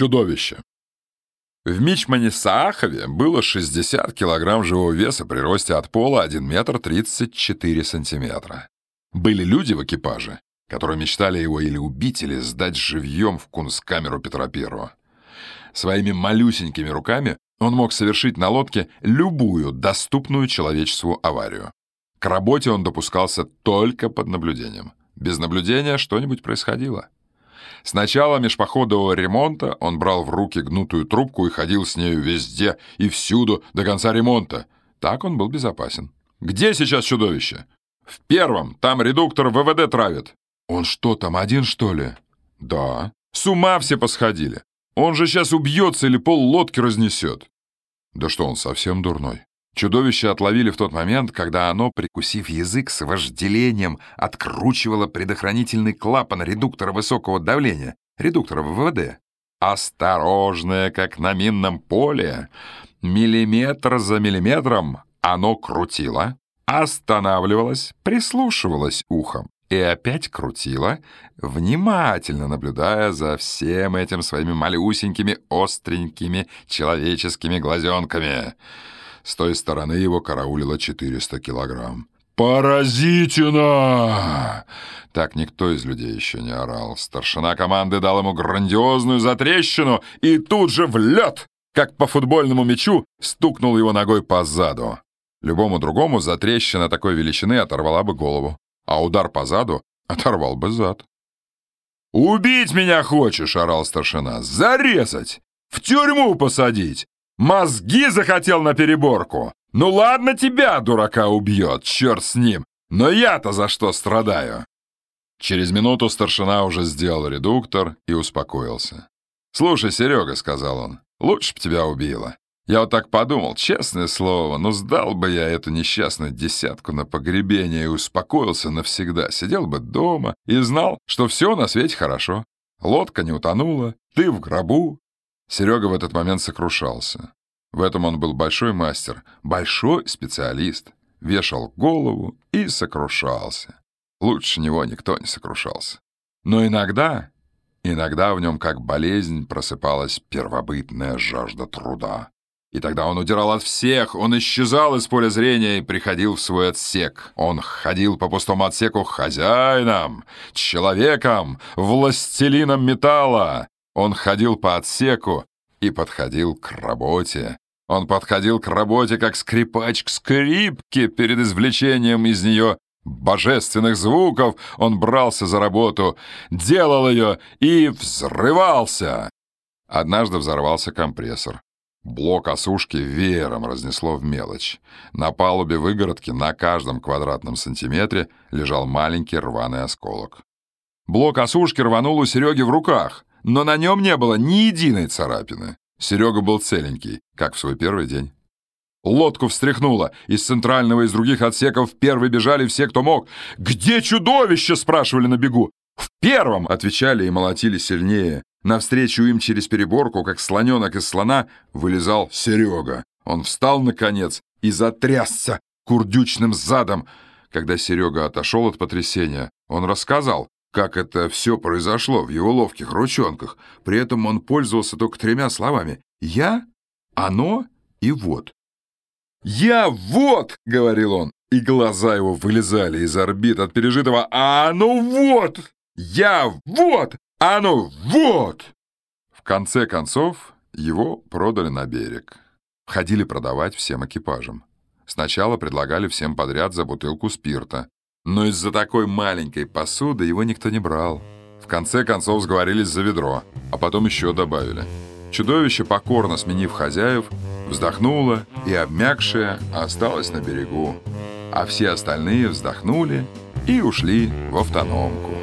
чудовище. В Мичмане Саахове было 60 килограмм живого веса при росте от пола 1 метр 34 сантиметра. Были люди в экипаже, которые мечтали его или убить, или сдать живьем в кунсткамеру Петра Первого. Своими малюсенькими руками он мог совершить на лодке любую доступную человечеству аварию. К работе он допускался только под наблюдением. Без наблюдения что-нибудь происходило. С начала межпоходового ремонта он брал в руки гнутую трубку и ходил с нею везде и всюду до конца ремонта. Так он был безопасен. «Где сейчас чудовище?» «В первом. Там редуктор ВВД травит». «Он что, там один, что ли?» «Да». «С ума все посходили. Он же сейчас убьется или пол лодки разнесет». «Да что, он совсем дурной?» Чудовище отловили в тот момент, когда оно, прикусив язык с вожделением, откручивало предохранительный клапан редуктора высокого давления, редуктора ВВД. Осторожное, как на минном поле, миллиметр за миллиметром оно крутило, останавливалось, прислушивалось ухом и опять крутило, внимательно наблюдая за всем этим своими малюсенькими, остренькими человеческими глазенками — с той стороны его караулило 400 килограмм. «Поразительно!» Так никто из людей еще не орал. Старшина команды дал ему грандиозную затрещину и тут же в лед, как по футбольному мячу, стукнул его ногой по заду. Любому другому затрещина такой величины оторвала бы голову, а удар по заду оторвал бы зад. «Убить меня хочешь!» — орал старшина. «Зарезать! В тюрьму посадить! Мозги захотел на переборку. Ну ладно тебя, дурака, убьет, черт с ним. Но я-то за что страдаю? Через минуту старшина уже сделал редуктор и успокоился. «Слушай, Серега», — сказал он, — «лучше б тебя убило. Я вот так подумал, честное слово, ну сдал бы я эту несчастную десятку на погребение и успокоился навсегда, сидел бы дома и знал, что все на свете хорошо. Лодка не утонула, ты в гробу, Серега в этот момент сокрушался. В этом он был большой мастер, большой специалист. Вешал голову и сокрушался. Лучше него никто не сокрушался. Но иногда, иногда в нем как болезнь просыпалась первобытная жажда труда. И тогда он удирал от всех, он исчезал из поля зрения и приходил в свой отсек. Он ходил по пустому отсеку хозяином, человеком, властелином металла. Он ходил по отсеку и подходил к работе. Он подходил к работе, как скрипач к скрипке перед извлечением из нее божественных звуков. Он брался за работу, делал ее и взрывался. Однажды взорвался компрессор. Блок осушки веером разнесло в мелочь. На палубе выгородки на каждом квадратном сантиметре лежал маленький рваный осколок. Блок осушки рванул у Сереги в руках но на нем не было ни единой царапины. Серега был целенький, как в свой первый день. Лодку встряхнуло. Из центрального и из других отсеков первые бежали все, кто мог. «Где чудовище?» — спрашивали на бегу. «В первом!» — отвечали и молотили сильнее. Навстречу им через переборку, как слоненок из слона, вылезал Серега. Он встал, наконец, и затрясся курдючным задом. Когда Серега отошел от потрясения, он рассказал, как это все произошло в его ловких ручонках. При этом он пользовался только тремя словами «я», «оно» и «вот». «Я вот!» — говорил он, и глаза его вылезали из орбит от пережитого «А ну вот! Я вот! А ну вот!» В конце концов, его продали на берег. Ходили продавать всем экипажам. Сначала предлагали всем подряд за бутылку спирта, но из-за такой маленькой посуды его никто не брал. В конце концов сговорились за ведро, а потом еще добавили. Чудовище, покорно сменив хозяев, вздохнуло и, обмякшее, осталось на берегу. А все остальные вздохнули и ушли в автономку.